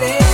thing.